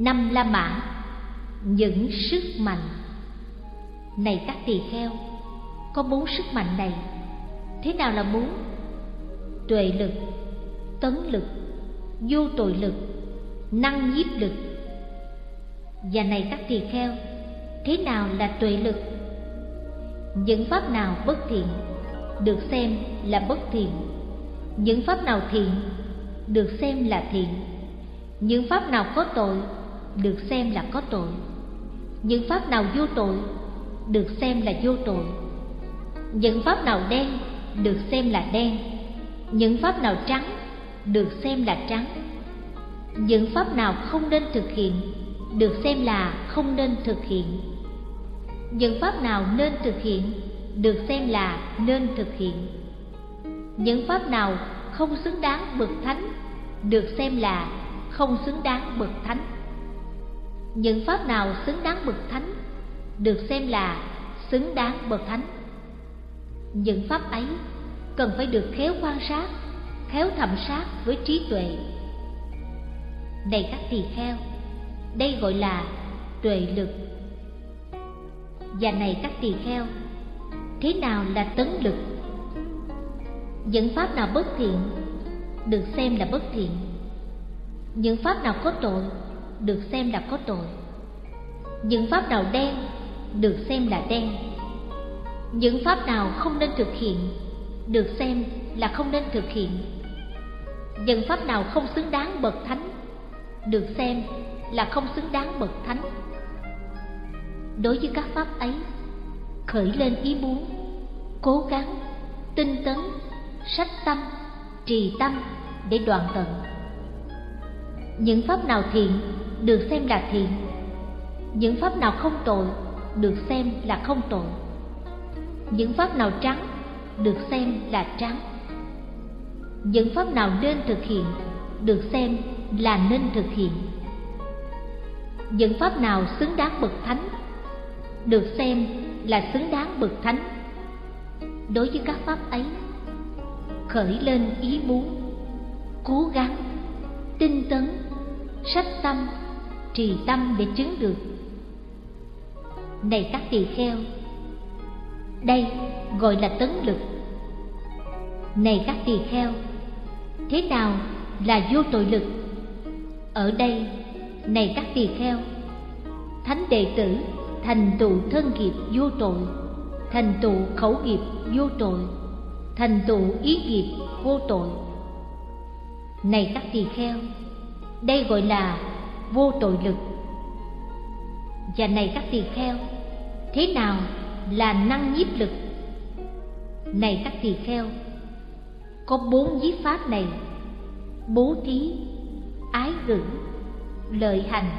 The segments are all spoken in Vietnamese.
năm la mã, những sức mạnh. Này các tỳ kheo, có bốn sức mạnh này. Thế nào là bốn? Tuệ lực, tấn lực, vô tội lực, năng nhiếp lực. Và này các tỳ kheo, thế nào là tuệ lực? Những pháp nào bất thiện được xem là bất thiện. Những pháp nào thiện được xem là thiện. Những pháp nào có tội được xem là có tội. Những pháp nào vô tội, được xem là vô tội. Những pháp nào đen, được xem là đen. Những pháp nào trắng, được xem là trắng. Những pháp nào không nên thực hiện, được xem là không nên thực hiện. Những pháp nào nên thực hiện, được xem là nên thực hiện. Những pháp nào không xứng đáng bậc thánh, được xem là không xứng đáng bậc thánh những pháp nào xứng đáng bậc thánh, được xem là xứng đáng bậc thánh. Những pháp ấy cần phải được khéo quan sát, khéo thẩm sát với trí tuệ. Này các tỳ kheo, đây gọi là tuệ lực. Và này các tỳ kheo, thế nào là tấn lực? Những pháp nào bất thiện, được xem là bất thiện. Những pháp nào có tội được xem là có tội. Những pháp nào đen, được xem là đen. Những pháp nào không nên thực hiện, được xem là không nên thực hiện. Những pháp nào không xứng đáng bậc thánh, được xem là không xứng đáng bậc thánh. Đối với các pháp ấy, khởi lên ý muốn, cố gắng, tinh tấn, sách tâm, trì tâm để đoạn tận. Những pháp nào thiện được xem là thiện. Những pháp nào không tội, được xem là không tội. Những pháp nào trắng, được xem là trắng. Những pháp nào nên thực hiện, được xem là nên thực hiện. Những pháp nào xứng đáng bậc thánh, được xem là xứng đáng bậc thánh. Đối với các pháp ấy, khởi lên ý muốn, cố gắng, tinh tấn, sách tâm trì tâm để chứng được. Này các tỳ kheo, đây gọi là tấn lực. Này các tỳ kheo, thế nào là vô tội lực? Ở đây, này các tỳ kheo, thánh đệ tử thành tựu thân nghiệp vô tội, thành tựu khẩu nghiệp vô tội, thành tựu ý nghiệp vô tội. Này các tỳ kheo, đây gọi là vô tội lực. Và này các tỳ kheo, thế nào là năng nhiếp lực? Này các tỳ kheo, có bốn giết pháp này, bố thí, ái ngữ, lợi hành,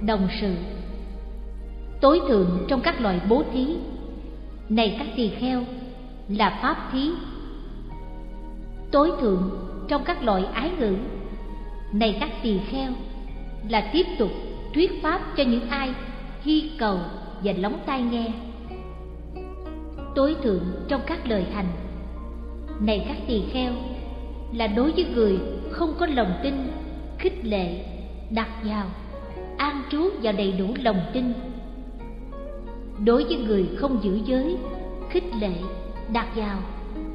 đồng sự, tối thượng trong các loại bố thí. Này các tỳ kheo, là pháp thí, tối thượng trong các loại ái ngữ. Này các tỳ kheo là tiếp tục thuyết pháp cho những ai hy cầu và lóng tai nghe. Tối thượng trong các lời hành. Này các tỳ kheo, là đối với người không có lòng tin, khích lệ, đặt vào, an trú vào đầy đủ lòng tin. Đối với người không giữ giới, khích lệ, đặt vào,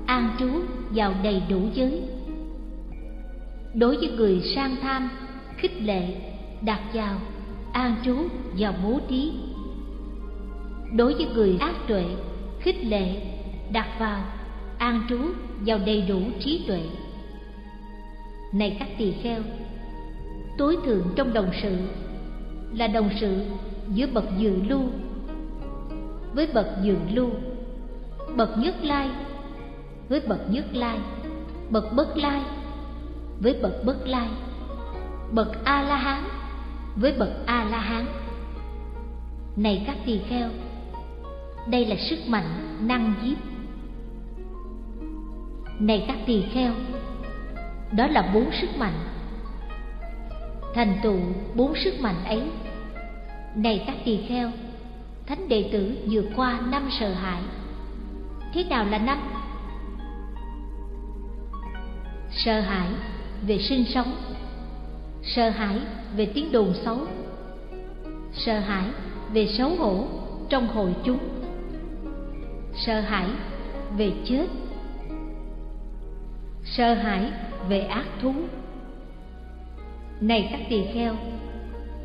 an trú vào đầy đủ giới. Đối với người sang tham, khích lệ đặt vào, an trú vào bố trí. Đối với người ác tuệ, khích lệ, đặt vào, an trú vào đầy đủ trí tuệ. Này các tỳ kheo, tối thượng trong đồng sự là đồng sự giữa bậc dự lưu với bậc dự lưu, bậc nhất lai với bậc nhất lai, bậc bất lai với bậc bất lai, bậc a la hán với bậc a la hán này các tỳ kheo, đây là sức mạnh năng giết. Này các tỳ kheo, đó là bốn sức mạnh. Thành tựu bốn sức mạnh ấy. Này các tỳ kheo, thánh đệ tử vượt qua năm sợ hãi. Thế nào là năm? Sợ hãi về sinh sống sợ hãi về tiếng đồn xấu. Sợ hãi về xấu hổ trong hội chúng. Sợ hãi về chết. Sợ hãi về ác thú. Này các tỳ kheo,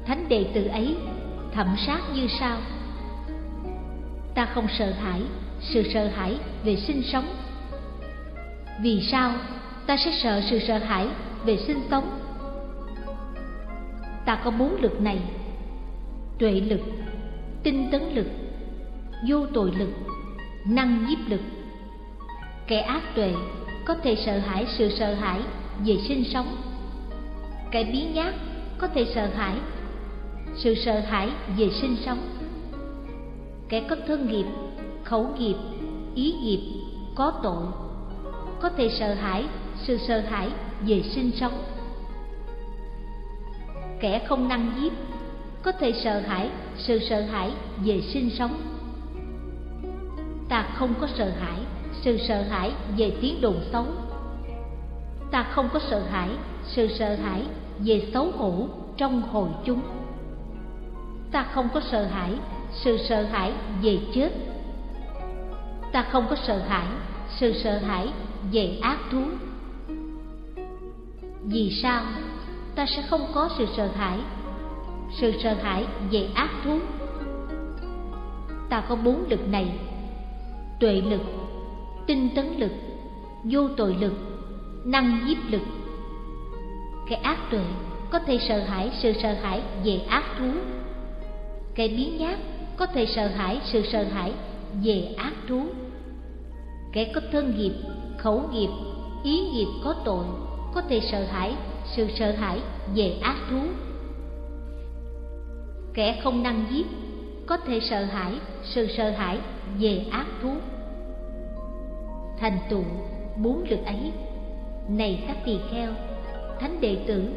thánh đệ tử ấy thẩm sát như sau ta không sợ hãi, sự sợ hãi về sinh sống. Vì sao ta sẽ sợ sự sợ hãi về sinh sống? Ta có bốn lực này. Tuệ lực, tinh tấn lực, vô tội lực, năng nhiếp lực. Kẻ ác tuệ có thể sợ hãi sự sợ hãi về sinh sống. Kẻ biến nhát có thể sợ hãi sự sợ hãi về sinh sống. Kẻ có thân nghiệp, khẩu nghiệp, ý nghiệp có tội có thể sợ hãi sự sợ hãi về sinh sống kẻ không năng giết, có thể sợ hãi, sự sợ hãi về sinh sống. Ta không có sợ hãi, sự sợ hãi về tiếng đồn xấu. Ta không có sợ hãi, sự sợ hãi về xấu hổ trong hội chúng. Ta không có sợ hãi, sự sợ hãi về chết. Ta không có sợ hãi, sự sợ hãi về ác thú. Vì sao? Ta sẽ không có sự sợ hãi. Sự sợ hãi về ác thú. Ta có bốn lực này tuệ lực, tinh tấn lực, vô tội lực, năng nhiếp lực. Cái ác tuệ có thể sợ hãi sự sợ hãi về ác thú. Cái biến nhát có thể sợ hãi sự sợ hãi về ác thú. Kẻ có thân nghiệp, khẩu nghiệp, ý nghiệp có tội có thể sợ hãi sự sợ hãi về ác thú. Kẻ không năng giết có thể sợ hãi sự sợ hãi về ác thú. Thành tựu bốn lực ấy, này các tỳ kheo, thánh đệ tử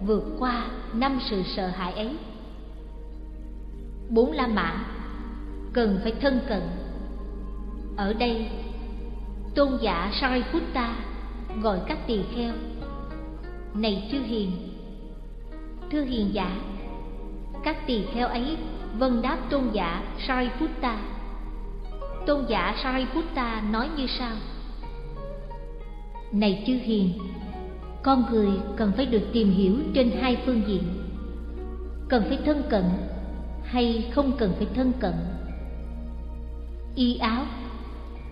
vượt qua năm sự sợ hãi ấy. Bốn la mã cần phải thân cận. Ở đây, tôn giả sariputta gọi các tỳ kheo này chư hiền. Thưa hiền giả, các tỳ kheo ấy vâng đáp tôn giả sariputta tôn giả sariputta nói như sau. Này chư hiền, con người cần phải được tìm hiểu trên hai phương diện. Cần phải thân cận hay không cần phải thân cận? Y áo,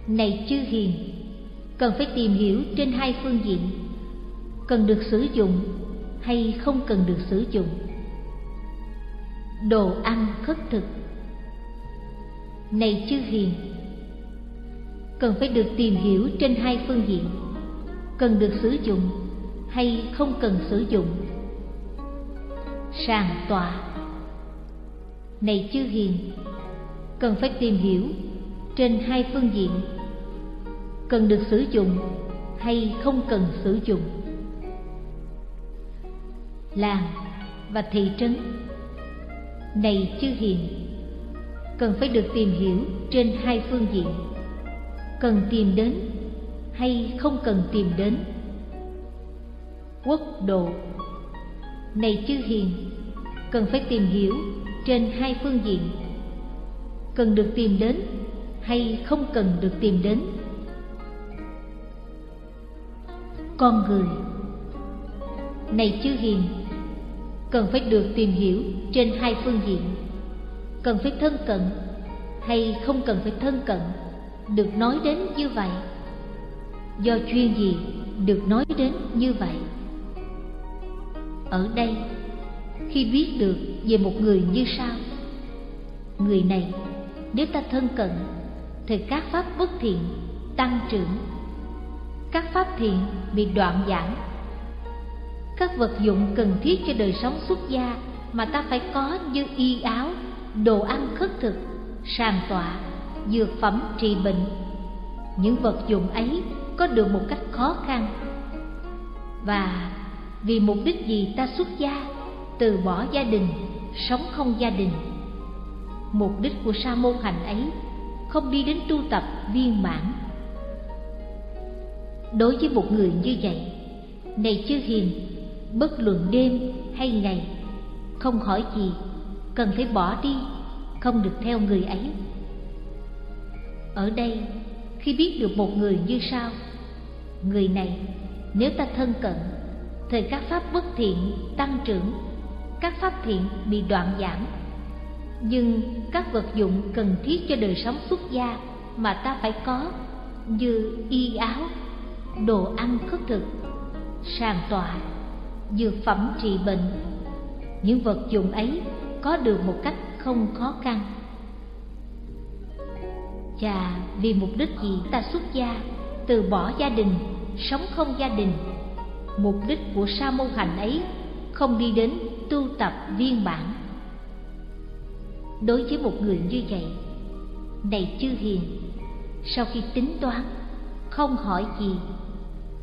này chư hiền, cần phải tìm hiểu trên hai phương diện cần được sử dụng hay không cần được sử dụng. Đồ ăn khất thực. Này chư hiền, cần phải được tìm hiểu trên hai phương diện, cần được sử dụng hay không cần sử dụng. Sàng tọa. Này chư hiền, cần phải tìm hiểu trên hai phương diện, cần được sử dụng hay không cần sử dụng làng và thị trấn. Này chư hiền, cần phải được tìm hiểu trên hai phương diện. Cần tìm đến hay không cần tìm đến? Quốc độ. Này chư hiền, cần phải tìm hiểu trên hai phương diện. Cần được tìm đến hay không cần được tìm đến? Con người. Này chư hiền cần phải được tìm hiểu trên hai phương diện. Cần phải thân cận hay không cần phải thân cận, được nói đến như vậy. Do chuyên gì được nói đến như vậy? Ở đây, khi biết được về một người như sau. Người này, nếu ta thân cận, thì các pháp bất thiện tăng trưởng. Các pháp thiện bị đoạn giảm các vật dụng cần thiết cho đời sống xuất gia mà ta phải có như y áo, đồ ăn khất thực, sàn tọa, dược phẩm trị bệnh. Những vật dụng ấy có được một cách khó khăn. Và vì mục đích gì ta xuất gia? Từ bỏ gia đình, sống không gia đình. Mục đích của sa môn hành ấy không đi đến tu tập viên mãn. Đối với một người như vậy, này chư hiền bất luận đêm hay ngày. Không hỏi gì, cần phải bỏ đi, không được theo người ấy. Ở đây, khi biết được một người như sau, người này, nếu ta thân cận thời các pháp bất thiện tăng trưởng, các pháp thiện bị đoạn giảm. Nhưng các vật dụng cần thiết cho đời sống xuất gia mà ta phải có như y áo, đồ ăn khất thực, sàn tọa dược phẩm trị bệnh. Những vật dụng ấy có được một cách không khó khăn. Và vì mục đích gì ta xuất gia, từ bỏ gia đình, sống không gia đình? Mục đích của sa môn hành ấy không đi đến tu tập viên bản đối với một người như vậy, này chư hiền, sau khi tính toán, không hỏi gì,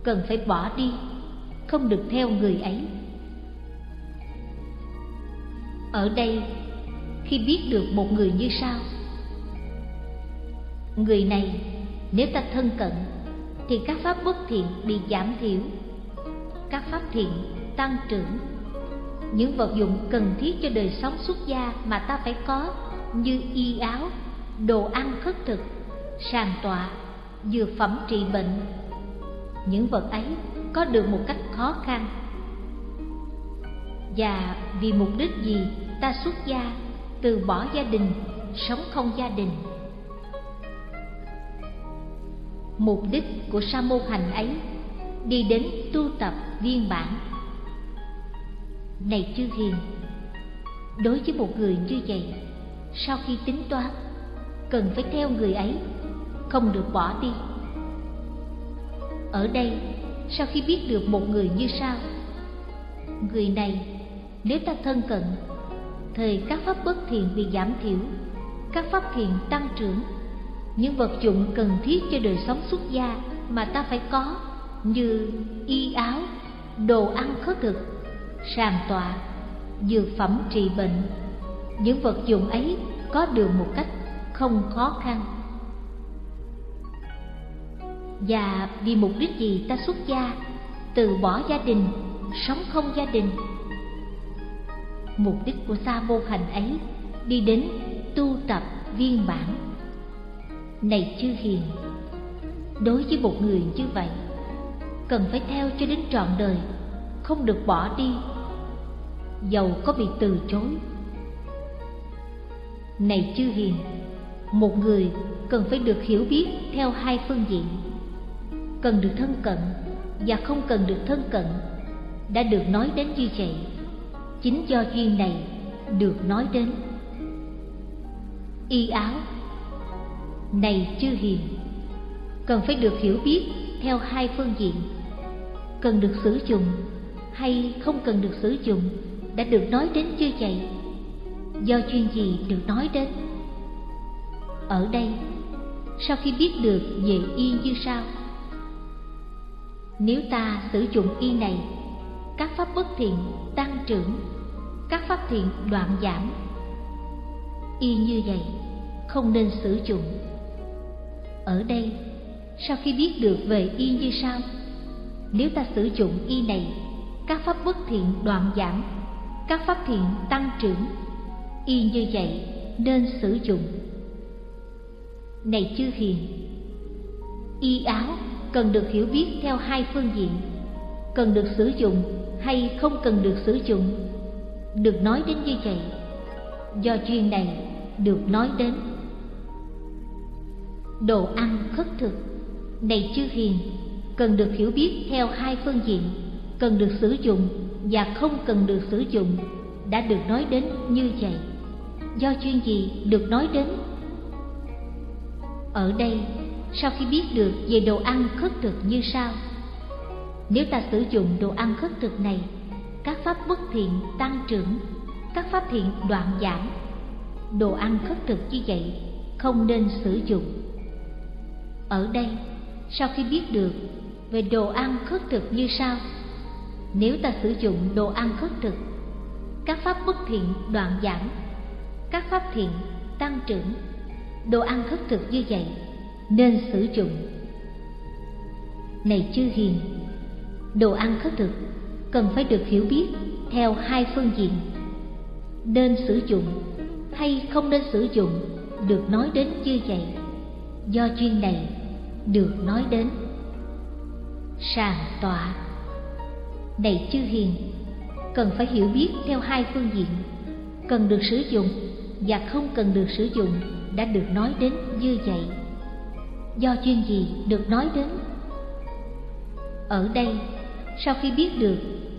cần phải bỏ đi không được theo người ấy. Ở đây, khi biết được một người như sau, người này nếu ta thân cận thì các pháp bất thiện bị giảm thiểu, các pháp thiện tăng trưởng. Những vật dụng cần thiết cho đời sống xuất gia mà ta phải có như y áo, đồ ăn khất thực, sàn tọa, dược phẩm trị bệnh. Những vật ấy có được một cách khó khăn. Và vì mục đích gì ta xuất gia, từ bỏ gia đình, sống không gia đình? Mục đích của sa môn hành ấy, đi đến tu tập viên bản này chư hiền, đối với một người như vậy, sau khi tính toán, cần phải theo người ấy, không được bỏ đi. Ở đây sau khi biết được một người như sau. Người này, nếu ta thân cận, thời các pháp bất thiện bị giảm thiểu, các pháp thiện tăng trưởng. Những vật dụng cần thiết cho đời sống xuất gia mà ta phải có như y áo, đồ ăn khất thực, sàn tọa, dược phẩm trị bệnh. Những vật dụng ấy có được một cách không khó khăn và vì mục đích gì ta xuất gia? Từ bỏ gia đình, sống không gia đình. Mục đích của sa môn hành ấy, đi đến tu tập viên bản này chư hiền, đối với một người như vậy, cần phải theo cho đến trọn đời, không được bỏ đi. Dầu có bị từ chối. Này chư hiền, một người cần phải được hiểu biết theo hai phương diện cần được thân cận và không cần được thân cận đã được nói đến như vậy. Chính do duyên này được nói đến. Y áo, này chư hiền, cần phải được hiểu biết theo hai phương diện. Cần được sử dụng hay không cần được sử dụng đã được nói đến chưa vậy. Do chuyên gì được nói đến? Ở đây, sau khi biết được về y như sau nếu ta sử dụng y này, các pháp bất thiện tăng trưởng, các pháp thiện đoạn giảm. Y như vậy, không nên sử dụng. Ở đây, sau khi biết được về y như sau. Nếu ta sử dụng y này, các pháp bất thiện đoạn giảm, các pháp thiện tăng trưởng, y như vậy nên sử dụng. Này chư hiền, y áo cần được hiểu biết theo hai phương diện. Cần được sử dụng hay không cần được sử dụng? Được nói đến như vậy, do chuyên này được nói đến. Đồ ăn khất thực, này chư hiền, cần được hiểu biết theo hai phương diện, cần được sử dụng và không cần được sử dụng, đã được nói đến như vậy. Do chuyên gì được nói đến? Ở đây sau khi biết được về đồ ăn khất thực như sau. Nếu ta sử dụng đồ ăn khất thực này, các pháp bất thiện tăng trưởng, các pháp thiện đoạn giảm. Đồ ăn khất thực như vậy, không nên sử dụng. Ở đây, sau khi biết được về đồ ăn khất thực như sau. Nếu ta sử dụng đồ ăn khất thực, các pháp bất thiện đoạn giảm, các pháp thiện tăng trưởng. Đồ ăn khất thực như vậy nên sử dụng. Này chư hiền, đồ ăn khất thực cần phải được hiểu biết theo hai phương diện. Nên sử dụng hay không nên sử dụng được nói đến như vậy. Do chuyên này được nói đến. Sàng tọa. Này chư hiền, cần phải hiểu biết theo hai phương diện. Cần được sử dụng và không cần được sử dụng đã được nói đến như vậy do chuyên gì được nói đến. Ở đây, sau khi biết được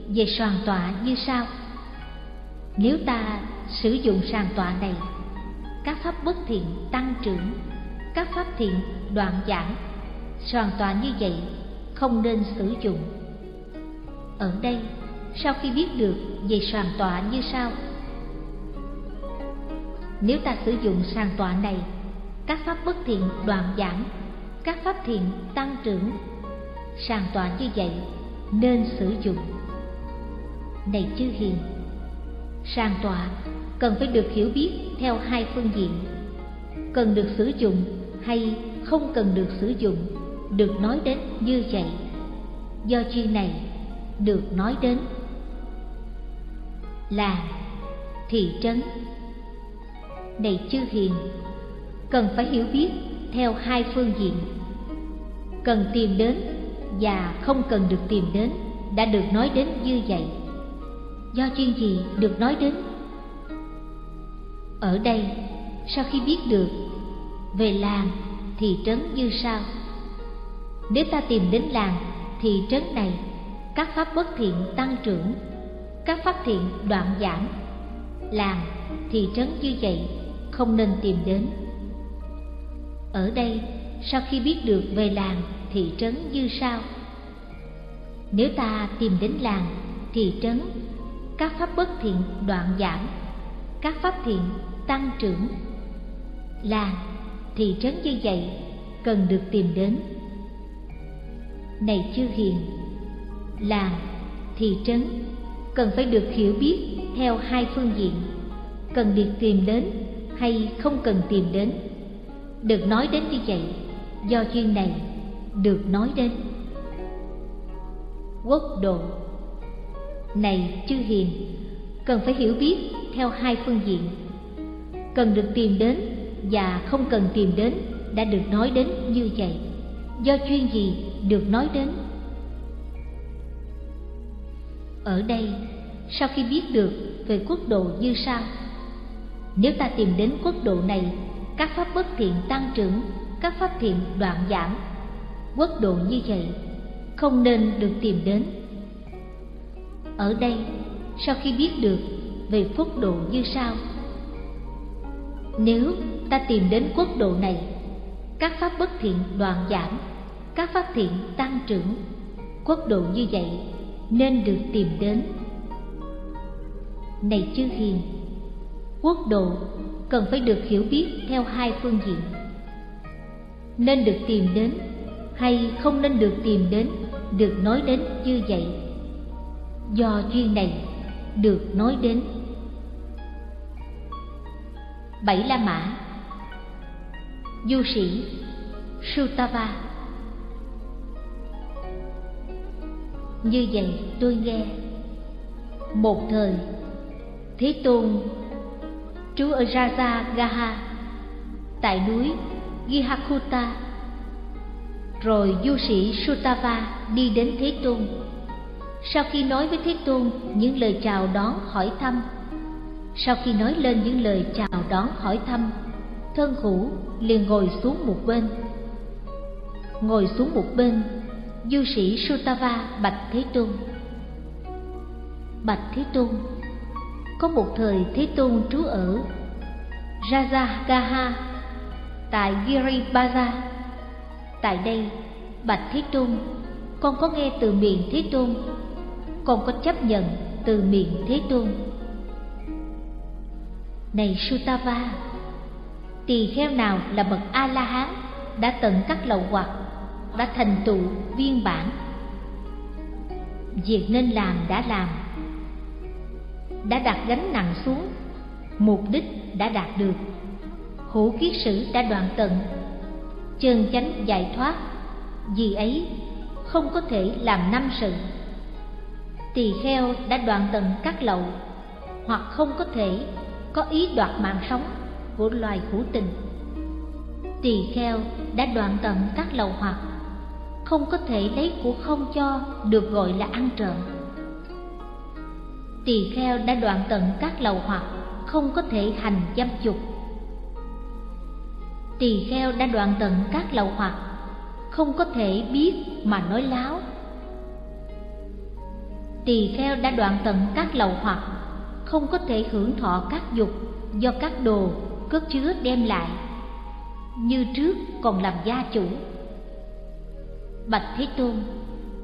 về soàn tọa như sau. Nếu ta sử dụng sàn tọa này, các pháp bất thiện tăng trưởng, các pháp thiện đoạn giảm soàn tọa như vậy không nên sử dụng. Ở đây, sau khi biết được về sàn tọa như sau. Nếu ta sử dụng sàn tọa này, các pháp bất thiện đoạn giảm các pháp thiện tăng trưởng, sàng tọa như vậy nên sử dụng. Này chư hiền, sàng tọa cần phải được hiểu biết theo hai phương diện. Cần được sử dụng hay không cần được sử dụng được nói đến như vậy. Do chuyên này được nói đến là thị trấn. Này chư hiền, cần phải hiểu biết theo hai phương diện. Cần tìm đến và không cần được tìm đến đã được nói đến như vậy. Do chuyên gì được nói đến? Ở đây, sau khi biết được về làng thì trấn như sau. Nếu ta tìm đến làng thì trấn này, các pháp bất thiện tăng trưởng, các pháp thiện đoạn giảm. Làng thì trấn như vậy, không nên tìm đến ở đây, sau khi biết được về làng thị trấn như sau. Nếu ta tìm đến làng thị trấn, các pháp bất thiện đoạn giảm, các pháp thiện tăng trưởng. Làng thị trấn như vậy cần được tìm đến. Này chư hiền, làng thị trấn cần phải được hiểu biết theo hai phương diện, cần được tìm đến hay không cần tìm đến được nói đến như vậy, do chuyên này được nói đến. Quốc độ. Này chư hiền, cần phải hiểu biết theo hai phương diện. Cần được tìm đến và không cần tìm đến đã được nói đến như vậy. Do chuyên gì được nói đến? Ở đây, sau khi biết được về quốc độ như sau. Nếu ta tìm đến quốc độ này các pháp bất thiện tăng trưởng, các pháp thiện đoạn giảm. Quốc độ như vậy, không nên được tìm đến. Ở đây, sau khi biết được về phúc độ như sau. Nếu ta tìm đến quốc độ này, các pháp bất thiện đoạn giảm, các pháp thiện tăng trưởng, quốc độ như vậy nên được tìm đến. Này chư hiền, quốc độ cần phải được hiểu biết theo hai phương diện. Nên được tìm đến hay không nên được tìm đến, được nói đến như vậy. Do duyên này được nói đến. Bảy la mã. Du sĩ sutava. Như vậy tôi nghe. Một thời, thế tôn trú ở raja gaha, tại núi gihakuta. Rồi du sĩ sutava đi đến thế tôn. Sau khi nói với thế tôn những lời chào đón hỏi thăm, sau khi nói lên những lời chào đón hỏi thăm, thân hữu liền ngồi xuống một bên. Ngồi xuống một bên, du sĩ sutava bạch thế tôn. Bạch thế tôn có một thời thế tôn trú ở rajagaha tại Giribaza. tại đây, bạch thế tôn, con có nghe từ miệng thế tôn, con có chấp nhận từ miệng thế tôn này sutava, tỳ kheo nào là bậc a la hán đã tận các lậu hoặc, đã thành tựu viên bản việc nên làm đã làm đã đặt gánh nặng xuống. Mục đích đã đạt được. Hữu kiết sử đã đoạn tận. Chân chánh giải thoát. Vì ấy, không có thể làm năm sự. Tỳ kheo đã đoạn tận các lậu, hoặc không có thể có ý đoạt mạng sống của loài hữu tình. Tỳ kheo đã đoạn tận các lậu hoặc, không có thể lấy của không cho được gọi là ăn trộm tỳ kheo đã đoạn tận các lậu hoặc, không có thể hành dâm dục. Tỳ kheo đã đoạn tận các lậu hoặc, không có thể biết mà nói láo. Tỳ kheo đã đoạn tận các lậu hoặc, không có thể hưởng thọ các dục do các đồ cất chứa đem lại, như trước còn làm gia chủ. Bạch thế tôn,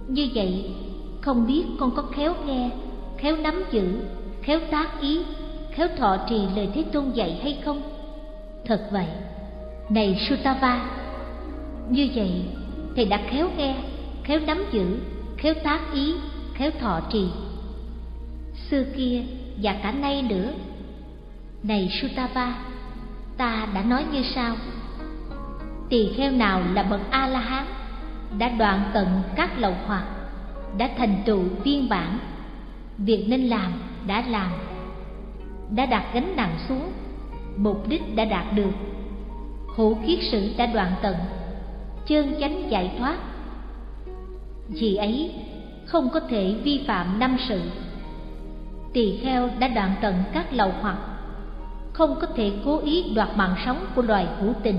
như vậy không biết con có khéo nghe khéo nắm giữ khéo tác ý, khéo thọ trì lời thế tôn dạy hay không? Thật vậy. Này sutava, như vậy thầy đã khéo nghe, khéo nắm giữ khéo tác ý, khéo thọ trì. Xưa kia và cả nay nữa. Này sutava, ta đã nói như sau. Tỳ kheo nào là bậc a la hán đã đoạn tận các lậu hoặc, đã thành tựu viên bản việc nên làm đã làm, đã đặt gánh nặng xuống, mục đích đã đạt được. Hữu kiết sử đã đoạn tận, chân chánh giải thoát. Vì ấy, không có thể vi phạm năm sự. Tỳ kheo đã đoạn tận các lầu hoặc, không có thể cố ý đoạt mạng sống của loài hữu tình.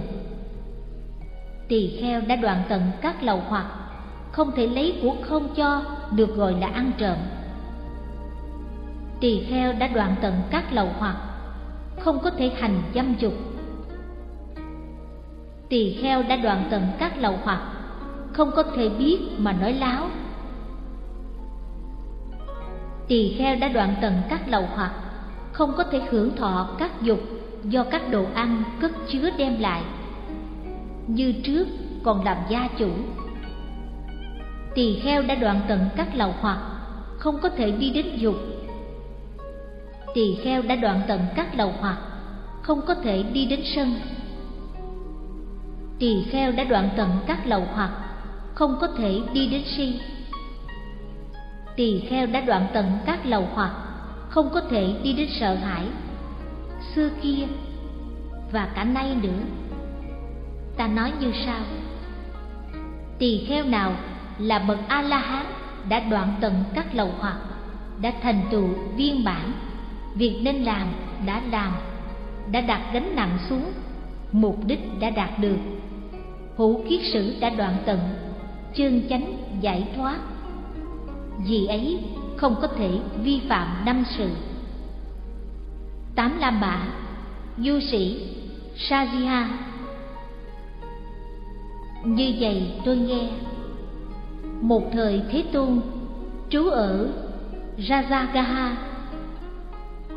Tỳ kheo đã đoạn tận các lầu hoặc, không thể lấy của không cho, được gọi là ăn trộm tỳ kheo đã đoạn tận các lậu hoặc, không có thể hành dâm dục. Tỳ kheo đã đoạn tận các lậu hoặc, không có thể biết mà nói láo. Tỳ kheo đã đoạn tận các lậu hoặc, không có thể hưởng thọ các dục do các đồ ăn cất chứa đem lại, như trước còn làm gia chủ. Tỳ kheo đã đoạn tận các lậu hoặc, không có thể đi đến dục tỳ kheo đã đoạn tận các lầu hoặc không có thể đi đến sân. Tỳ kheo đã đoạn tận các lầu hoặc không có thể đi đến si. Tỳ kheo đã đoạn tận các lầu hoặc không có thể đi đến sợ hãi, xưa kia và cả nay nữa. Ta nói như sau, tỳ kheo nào là bậc a la hán đã đoạn tận các lầu hoặc đã thành tựu viên bản việc nên làm đã làm, đã đặt gánh nặng xuống, mục đích đã đạt được. Hữu kiết sử đã đoạn tận, chân chánh giải thoát. Vì ấy, không có thể vi phạm năm sự. Tám lam mã, du sĩ sajiha như vậy tôi nghe, một thời thế tôn, trú ở rajagaha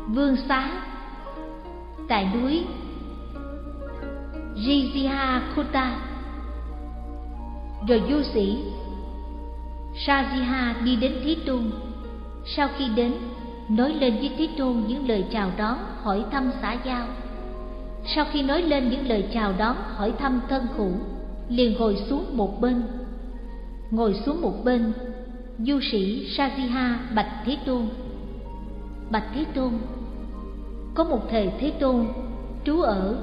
vương xá tại núi Riziha rồi du sĩ Sajiha đi đến Thế Tôn. Sau khi đến, nói lên với Thế Tôn những lời chào đón, hỏi thăm xã giao. Sau khi nói lên những lời chào đón, hỏi thăm thân khủ liền ngồi xuống một bên. Ngồi xuống một bên du sĩ Sajiha bạch Thế Tôn bạch Thế Tôn. Có một thầy Thế Tôn trú ở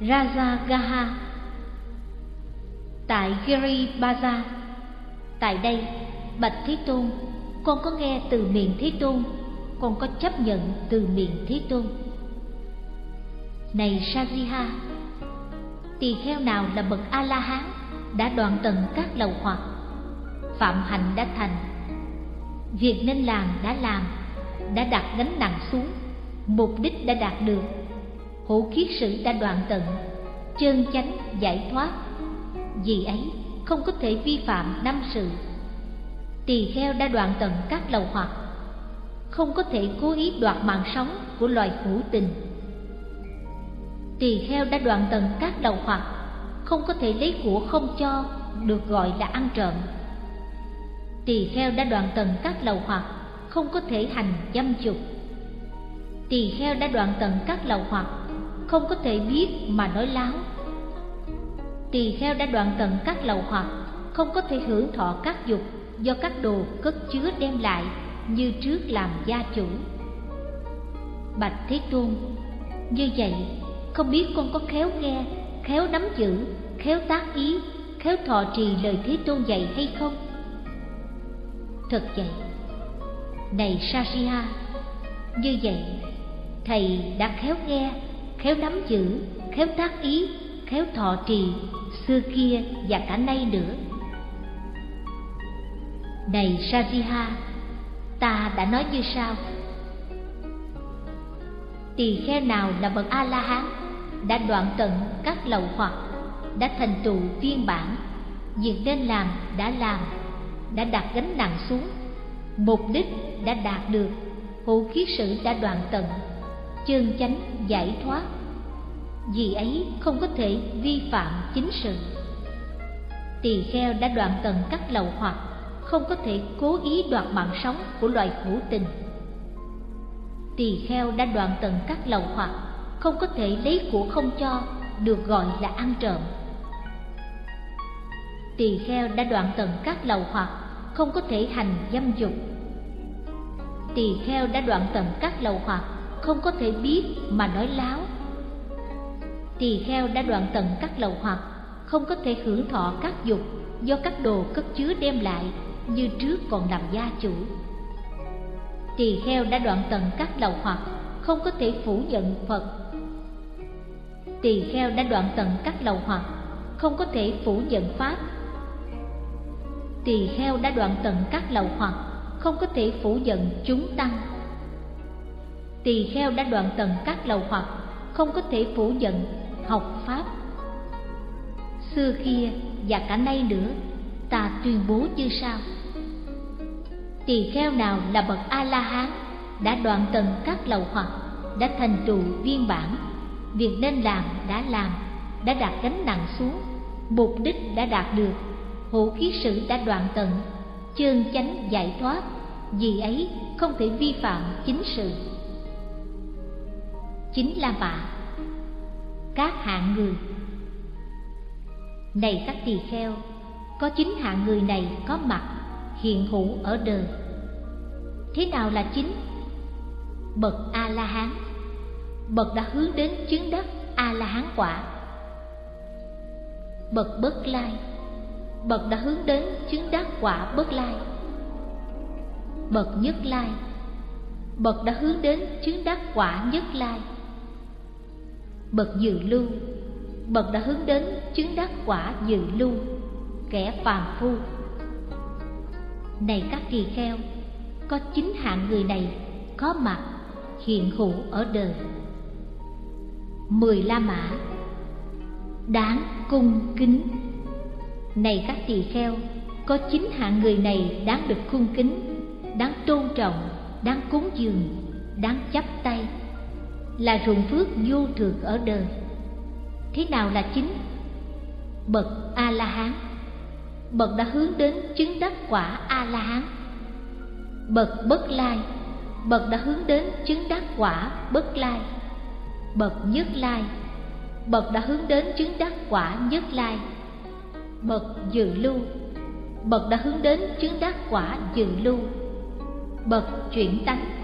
Rajagaha, tại Giri Baza. Tại đây, bạch Thế Tôn, con có nghe từ miệng Thế Tôn, con có chấp nhận từ miệng Thế Tôn. Này Sajiha tỳ kheo nào là bậc a la hán đã đoạn tận các lầu hoặc? Phạm hạnh đã thành, việc nên làm đã làm đã đặt gánh nặng xuống, mục đích đã đạt được. Hữu kiết sử đã đoạn tận, chân chánh giải thoát. Vì ấy, không có thể vi phạm năm sự. Tỳ kheo đã đoạn tận các lầu hoặc, không có thể cố ý đoạt mạng sống của loài hữu tình. Tỳ kheo đã đoạn tận các lầu hoặc, không có thể lấy của không cho được gọi là ăn trộm. Tỳ kheo đã đoạn tận các lầu hoặc không có thể hành dâm dục. Tỳ kheo đã đoạn tận các lầu hoặc, không có thể biết mà nói láo. Tỳ kheo đã đoạn tận các lầu hoặc, không có thể hưởng thọ các dục do các đồ cất chứa đem lại như trước làm gia chủ. Bạch thế tôn, như vậy, không biết con có khéo nghe, khéo nắm giữ, khéo tác ý, khéo thọ trì lời thế tôn dạy hay không? Thật vậy này Sasiha như vậy, thầy đã khéo nghe, khéo nắm giữ, khéo tác ý, khéo thọ trì xưa kia và cả nay nữa. Này Sasiha ta đã nói như sau. Tỳ kheo nào là bậc a la hán đã đoạn tận các lậu hoặc, đã thành tựu viên bản, việc nên làm đã làm, đã đặt gánh nặng xuống, mục đích đã đạt được, hữu khí sự đã đoạn tận chân chánh giải thoát. Vì ấy không có thể vi phạm chính sự. Tỳ kheo đã đoạn tận các lậu hoặc, không có thể cố ý đoạt mạng sống của loài hữu tình. Tỳ kheo đã đoạn tận các lậu hoặc, không có thể lấy của không cho, được gọi là ăn trộm. Tỳ kheo đã đoạn tận các lậu hoặc, không có thể hành dâm dục tỳ kheo đã đoạn tận các lậu hoặc, không có thể biết mà nói láo. Tỳ kheo đã đoạn tận các lậu hoặc, không có thể hưởng thọ các dục do các đồ cất chứa đem lại như trước còn làm gia chủ. Tỳ kheo đã đoạn tận các lậu hoặc, không có thể phủ nhận phật. Tỳ kheo đã đoạn tận các lậu hoặc, không có thể phủ nhận pháp. Tỳ kheo đã đoạn tận các lậu hoặc không có thể phủ nhận chúng tăng. Tỳ kheo đã đoạn tận các lầu hoặc không có thể phủ nhận học pháp. Xưa kia và cả nay nữa, ta tuyên bố như sau. Tỳ kheo nào là bậc a la hán đã đoạn tận các lầu hoặc đã thành tựu viên bản, việc nên làm đã làm, đã đặt gánh nặng xuống, mục đích đã đạt được, hữu khí sử đã đoạn tận chương chánh giải thoát. Vì ấy, không thể vi phạm chính sự. Chính là bạn các hạng người. Này các tỳ kheo, có chính hạng người này có mặt, hiện hữu ở đời. Thế nào là chính? Bậc a la hán bậc đã hướng đến chứng đắc a la hán quả. Bậc bất lai bậc đã hướng đến chứng đắc quả bất lai. Bậc nhất lai. Bậc đã hướng đến chứng đắc quả nhất lai. Bậc dự lưu. Bậc đã hướng đến chứng đắc quả dự lưu. Kẻ phàm phu. Này các tỳ kheo, có chín hạng người này có mặt, hiện hữu ở đời. Mười la mã. Đáng cung kính này các tỳ kheo, có chín hạng người này đáng được cung kính, đáng tôn trọng, đáng cúng dường, đáng chấp tay, là ruộng phước vô thường ở đời. Thế nào là chính? Bậc a la hán bậc đã hướng đến chứng đắc quả a la hán bậc bất lai. Bậc đã hướng đến chứng đắc quả bất lai. Bậc nhất lai. Bậc đã hướng đến chứng đắc quả nhất lai bậc dự lưu. Bậc đã hướng đến chứng đắc quả dự lưu. Bậc chuyển tánh.